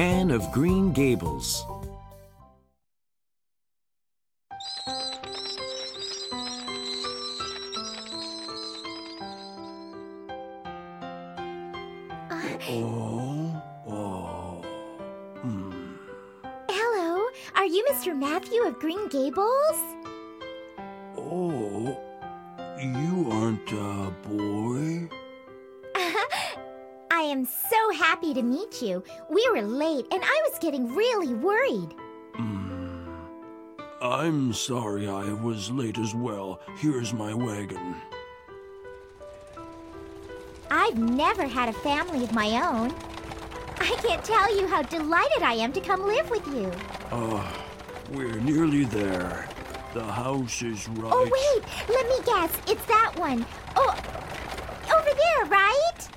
Anne of Green Gables. Oh, oh. Hmm. Hello, are you Mr. Matthew of Green Gables? So happy to meet you. We were late and I was getting really worried. Hmm. I'm sorry I was late as well. Here's my wagon. I've never had a family of my own. I can't tell you how delighted I am to come live with you. Uh, we're nearly there. The house is right. Oh, wait, let me guess. It's that one. Oh, over there, right?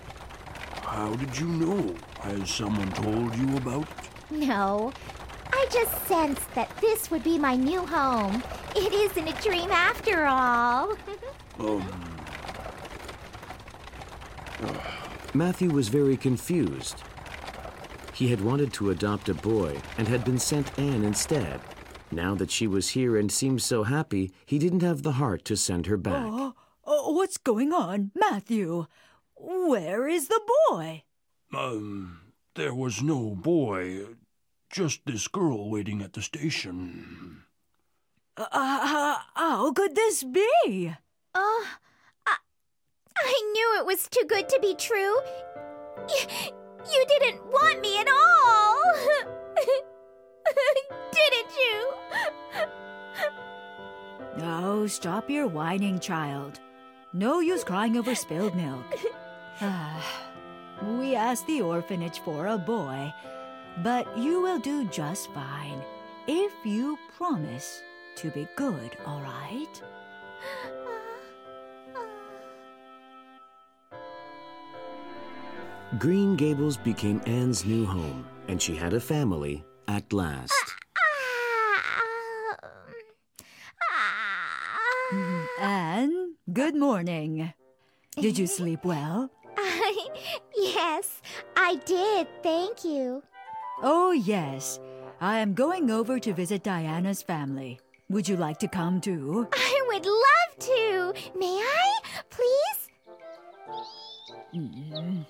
How did you know? Has someone told you about it? No, I just sensed that this would be my new home. It isn't a dream after all. Um, Matthew was very confused. He had wanted to adopt a boy and had been sent Anne instead. Now that she was here and seemed so happy, he didn't have the heart to send her back. Oh, oh, what's going on, Matthew? Where is the boy? um, there was no boy. Just this girl waiting at the station. Uh, uh, how could this be? Oh, I, I knew it was too good to be true. You, you didn't want me at all. Didn't you? Oh, stop your whining, child. No use crying over spilled milk. Ah, we asked the orphanage for a boy, but you will do just fine if you promise to be good, all right? Green Gables became Anne's new home, and she had a family at last. Anne, good morning. Did you sleep well? I did. Thank you. Oh, yes. I am going over to visit Diana's family. Would you like to come too? I would love to. May I, please? Mm.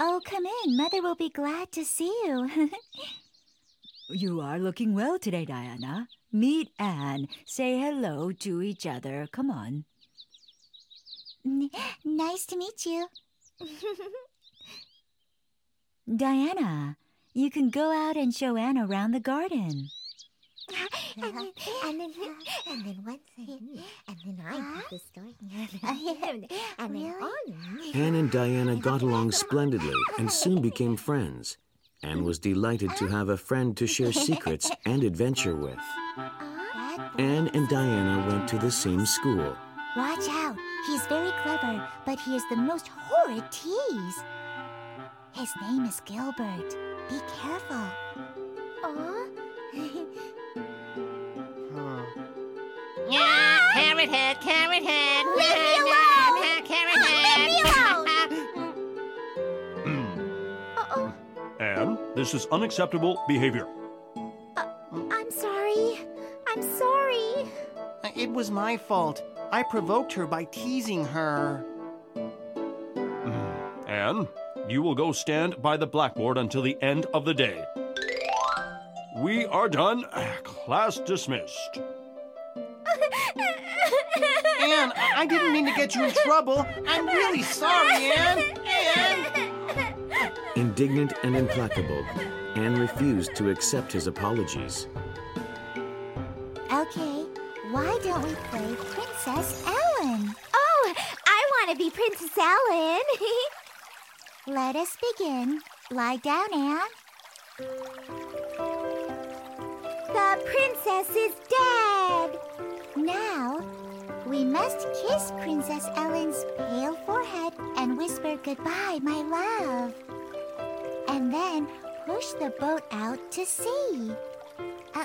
Oh, come in. Mother will be glad to see you. You are looking well today, Diana. Meet Anne. Say hello to each other. Come on. nice to meet you. Diana, you can go out and show Anne around the garden. and then, and then, and then one thing, and then I tell the story, and then, and then on. Anne and Diana got along splendidly and soon became friends. Anne was delighted to have a friend to share secrets and adventure with. Anne and Diana went to the same school. Watch out. He's very clever, but he is the most horrid tease. His name is Gilbert. Be careful. Aw. Yeah, carrot head, carrot head. Leave me alone! Carrot Leave me alone! Uh-oh. Anne, this is unacceptable behavior. Uh, I'm sorry. I'm sorry. It was my fault. I provoked her by teasing her. Mm. Anne, you will go stand by the blackboard until the end of the day. We are done. Class dismissed. Anne, I I didn't mean to get you in trouble. I'm really sorry, Anne. Anne. Indignant and implacable, Anne refused to accept his apologies. Why don't we play Princess Ellen? Oh, I want to be Princess Ellen. Let us begin. Lie down, Anne. The princess is dead. Now, we must kiss Princess Ellen's pale forehead and whisper goodbye, my love. And then push the boat out to sea. Uh,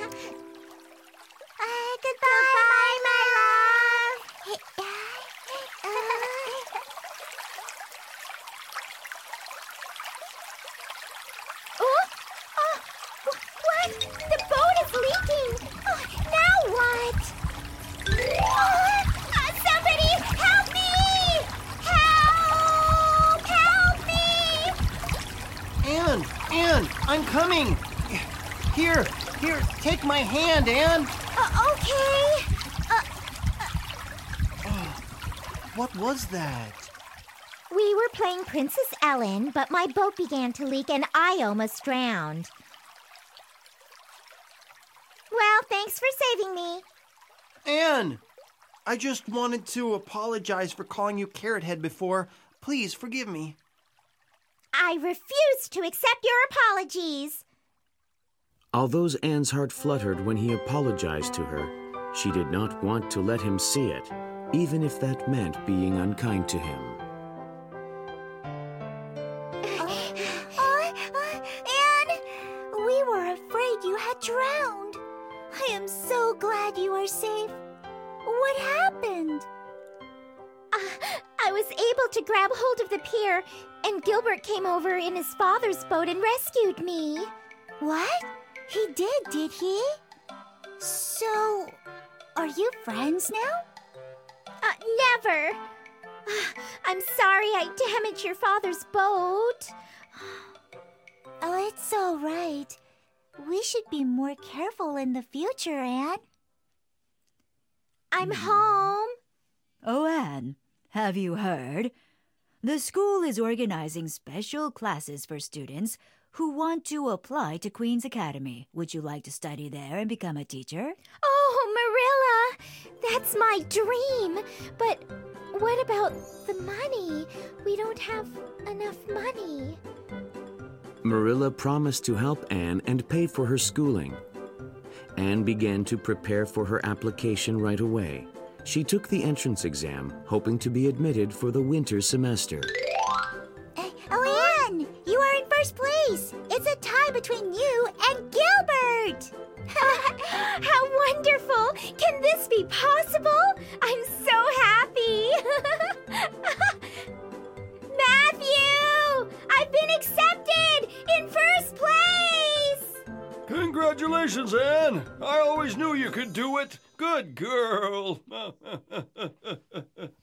take my hand, Anne. Uh, okay. What was that? We were playing Princess Ellen, but my boat began to leak and I almost drowned. Well, thanks for saving me. Anne! I just wanted to apologize for calling you Carrot Head before. Please forgive me. I refuse to accept your apologies. Although Anne's heart fluttered when he apologized to her, she did not want to let him see it, even if that meant being unkind to him. Uh, uh, Anne, we were afraid you had drowned. I am so glad you are safe. What happened? Uh, I was able to grab hold of the pier, and Gilbert came over in his father's boat and rescued me. What? He did, did he? So, are you friends now? Uh, never. I'm sorry I damaged your father's boat. Oh, it's all right. We should be more careful in the future, Anne. I'm home. Oh, Anne, have you heard? The school is organizing special classes for students who want to apply to Queen's Academy. Would you like to study there and become a teacher? Oh, Marilla, that's my dream. But what about the money? We don't have enough money. Marilla promised to help Anne and pay for her schooling. Anne began to prepare for her application right away. She took the entrance exam, hoping to be admitted for the winter semester. Can this be possible? I'm so happy. Matthew, I've been accepted in first place. Congratulations, Anne. I always knew you could do it. Good girl.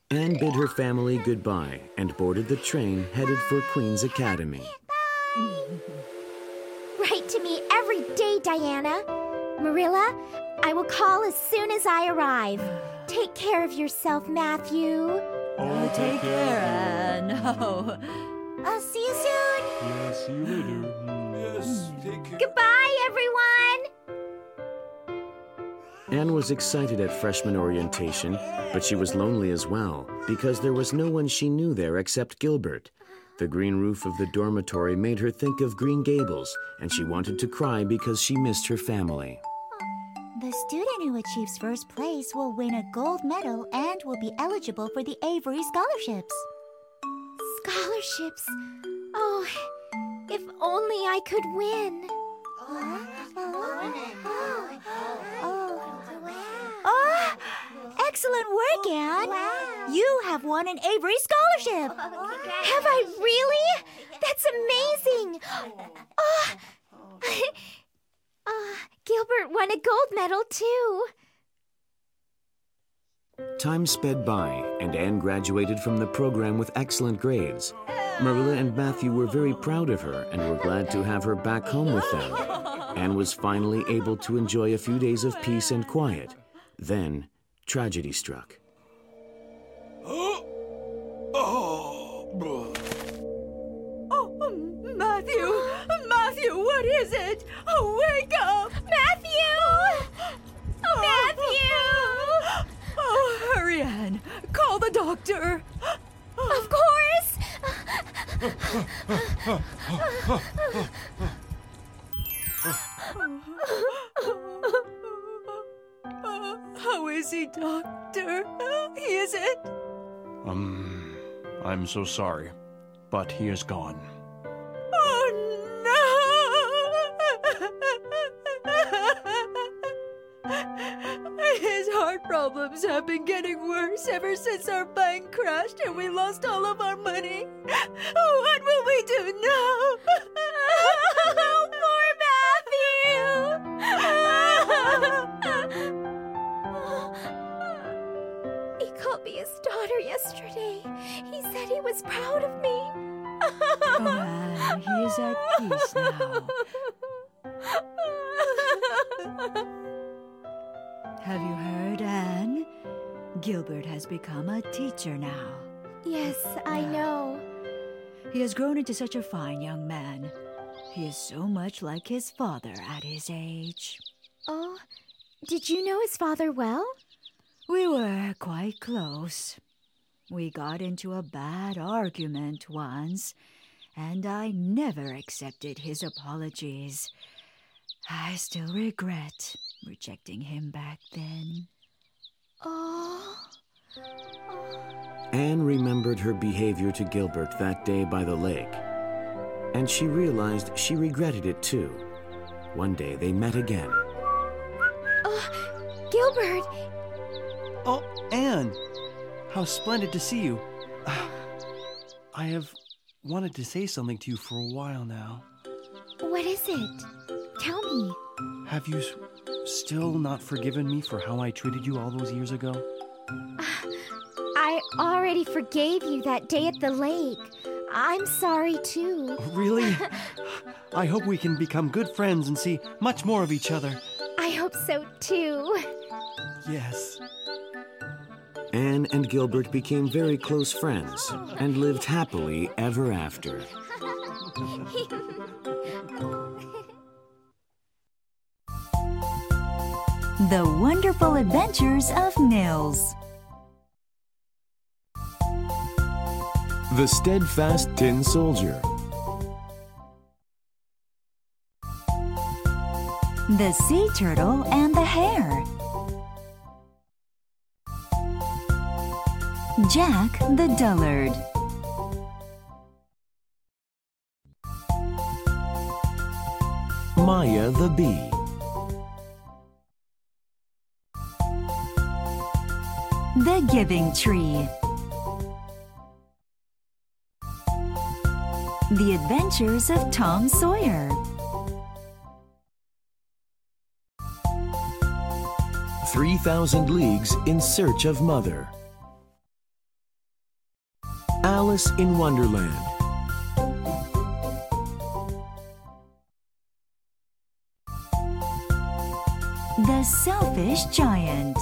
Anne bid her family goodbye and boarded the train headed for Queen's Academy. Bye! Write to me every day, Diana. Marilla, I will call as soon as I arrive. Take care of yourself, Matthew. Oh, take care, Anne. Oh. I'll see you soon. yeah, see you later. Yes, take care. Goodbye, everyone. Anne was excited at freshman orientation, but she was lonely as well because there was no one she knew there except Gilbert. The green roof of the dormitory made her think of Green Gables, and she wanted to cry because she missed her family. The student who achieves first place will win a gold medal and will be eligible for the Avery scholarships. Scholarships? Oh, if only I could win. Oh, excellent work, Anne. You have won an Avery scholarship. Have I really? That's amazing. Oh, uh, Gilbert won a gold medal, too. Time sped by, and Anne graduated from the program with excellent grades. Marilla and Matthew were very proud of her and were glad to have her back home with them. Anne was finally able to enjoy a few days of peace and quiet. Then, tragedy struck. Oh, Oh, Matthew! Matthew, what is it? Oh, wake up! Call the doctor. Of course! How is he, doctor? He Is it? Um, I'm so sorry, but he is gone. Problems have been getting worse ever since our bank crashed and we lost all of our money. Oh, what will we Gilbert has become a teacher now. Yes, I know. He has grown into such a fine young man. He is so much like his father at his age. Oh, did you know his father well? We were quite close. We got into a bad argument once, and I never accepted his apologies. I still regret rejecting him back then. Oh. Anne remembered her behavior to Gilbert that day by the lake, and she realized she regretted it too. One day they met again. Oh, Gilbert! Oh, Anne! How splendid to see you. I have wanted to say something to you for a while now. What is it? Tell me. Have you s- still not forgiven me for how I treated you all those years ago? I already forgave you that day at the lake. I'm sorry too. Oh, really? I hope we can become good friends and see much more of each other. I hope so too. Yes. Anne and Gilbert became very close friends and lived happily ever after. The Wonderful Adventures of Nils. The Steadfast Tin Soldier. The Sea Turtle and the Hare. Jack the Dullard. Maya the Bee. Giving Tree. The Adventures of Tom Sawyer. Three Thousand Leagues in Search of Mother. Alice in Wonderland. The Selfish Giant.